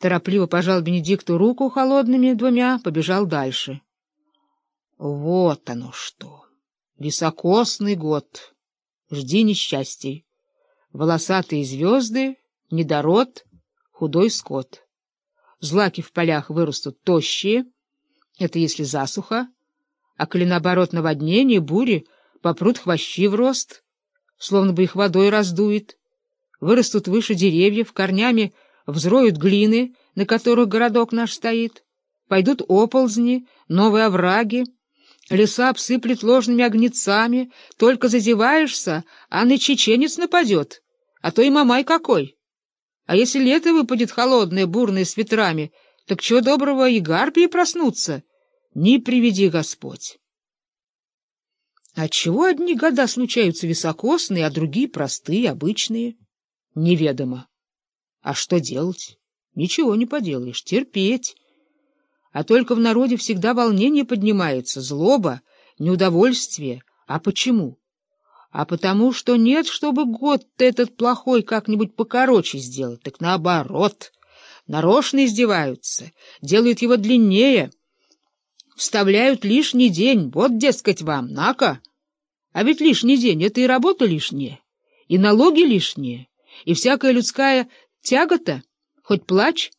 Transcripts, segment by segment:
Торопливо пожал Бенедикту руку холодными двумя, побежал дальше. Вот оно что! Високосный год. Жди несчастий. Волосатые звезды, недород, худой скот. Злаки в полях вырастут тощие, это если засуха, а коли наоборот наводнение, бури, попрут хвощи в рост, словно бы их водой раздует, вырастут выше деревьев, корнями взроют глины, на которых городок наш стоит, пойдут оползни, новые овраги, леса обсыплет ложными огнецами, только зазеваешься, а на чеченец нападет, а то и мамай какой. А если лето выпадет холодное, бурное, с ветрами, так чего доброго и гарпии проснутся? Не приведи Господь. Отчего одни года случаются високосные, а другие простые, обычные? Неведомо. А что делать? Ничего не поделаешь, терпеть. А только в народе всегда волнение поднимается, злоба, неудовольствие. А почему? А потому что нет, чтобы год этот плохой как-нибудь покороче сделать, так наоборот. Нарочно издеваются, делают его длиннее, вставляют лишний день. Вот, дескать, вам, на-ка. А ведь лишний день — это и работа лишняя, и налоги лишние, и всякая людская тягота, хоть плачь.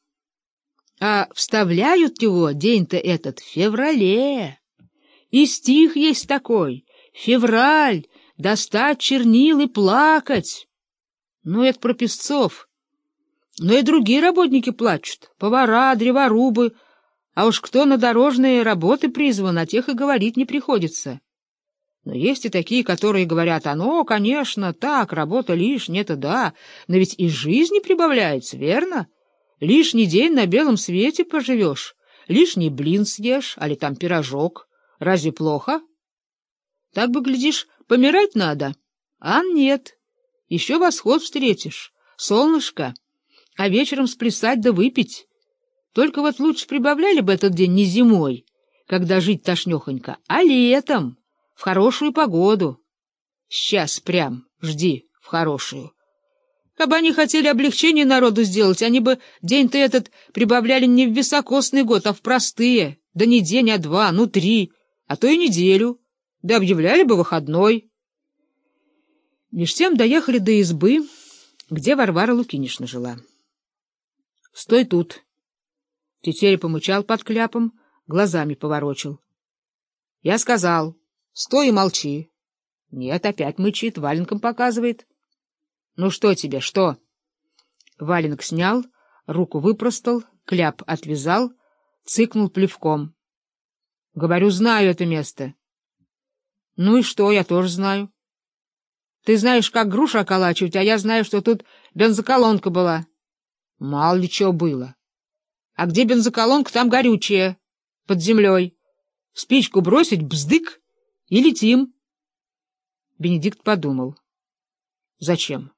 А вставляют его день-то этот в феврале. И стих есть такой — февраль, достать чернил и плакать. Ну, это про песцов. Но и другие работники плачут, повара, древорубы, а уж кто на дорожные работы призван, о тех и говорить не приходится. Но есть и такие, которые говорят, оно, конечно, так, работа лишняя, это да, но ведь и жизни прибавляется, верно? Лишний день на белом свете поживешь, лишний блин съешь, али там пирожок. Разве плохо? Так бы, глядишь, помирать надо. А нет, еще восход встретишь, солнышко, а вечером сплясать да выпить. Только вот лучше прибавляли бы этот день не зимой, когда жить тошнехонько, а летом в хорошую погоду. Сейчас прям жди в хорошую. Кабы они хотели облегчение народу сделать, они бы день-то этот прибавляли не в високосный год, а в простые, да не день, а два, ну три, а то и неделю, да объявляли бы выходной. Меж тем доехали до избы, где Варвара Лукинишна жила. — Стой тут! Тетеря помычал под кляпом, глазами поворочил. — Я сказал... Стой и молчи. Нет, опять мычит, валенком показывает. Ну что тебе, что? Валенок снял, руку выпростал, кляп отвязал, цыкнул плевком. Говорю, знаю это место. Ну и что, я тоже знаю. Ты знаешь, как грушу околачивать, а я знаю, что тут бензоколонка была. Мало ли чего было. А где бензоколонка, там горючее, под землей. Спичку бросить — бздык, и летим. Бенедикт подумал. Зачем?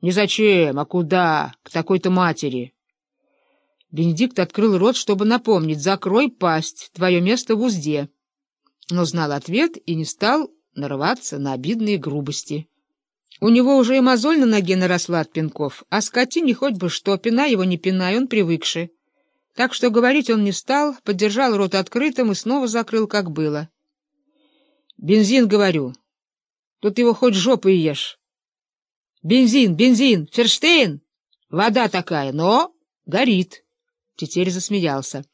Не зачем, а куда? К такой-то матери. Бенедикт открыл рот, чтобы напомнить. Закрой пасть, твое место в узде. Но знал ответ и не стал нарываться на обидные грубости. У него уже и мозоль на ноге наросла от пинков, а скотине хоть бы что, пинай его не пинай, он привыкший. Так что говорить он не стал, поддержал рот открытым и снова закрыл, как было. Бензин, говорю. Тут его хоть жопой ешь. Бензин, бензин, Ферштейн. Вода такая, но горит. Тетерь засмеялся.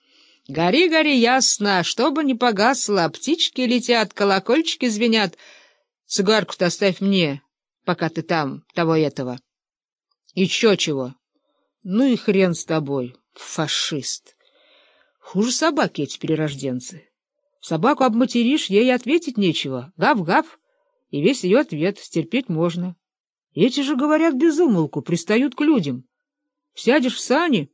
Гори, гори, ясно, чтобы не погасло, птички летят, колокольчики звенят. Цигарку-то оставь мне, пока ты там, того этого. Еще чего? Ну и хрен с тобой, фашист. Хуже собаки эти перерожденцы. Собаку обматеришь, ей ответить нечего. Гав-гав. И весь ее ответ стерпеть можно. Эти же говорят безумолку, пристают к людям. Сядешь в сани,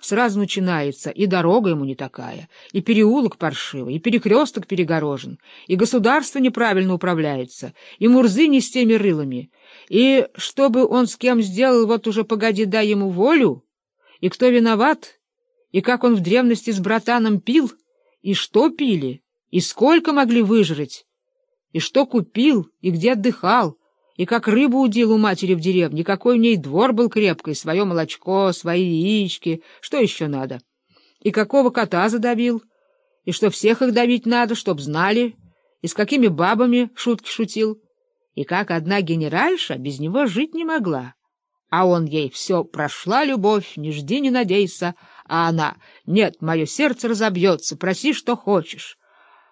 сразу начинается, и дорога ему не такая, и переулок паршивый, и перекресток перегорожен, и государство неправильно управляется, и мурзы не с теми рылами, и чтобы он с кем сделал, вот уже погоди, дай ему волю, и кто виноват, и как он в древности с братаном пил, и что пили, и сколько могли выжрать, и что купил, и где отдыхал, и как рыбу удил у матери в деревне, какой у ней двор был крепкий, свое молочко, свои яички, что еще надо. И какого кота задавил, и что всех их давить надо, чтоб знали, и с какими бабами шутки шутил, и как одна генеральша без него жить не могла. А он ей все прошла любовь, не жди, не надейся, а она «Нет, мое сердце разобьется, проси, что хочешь».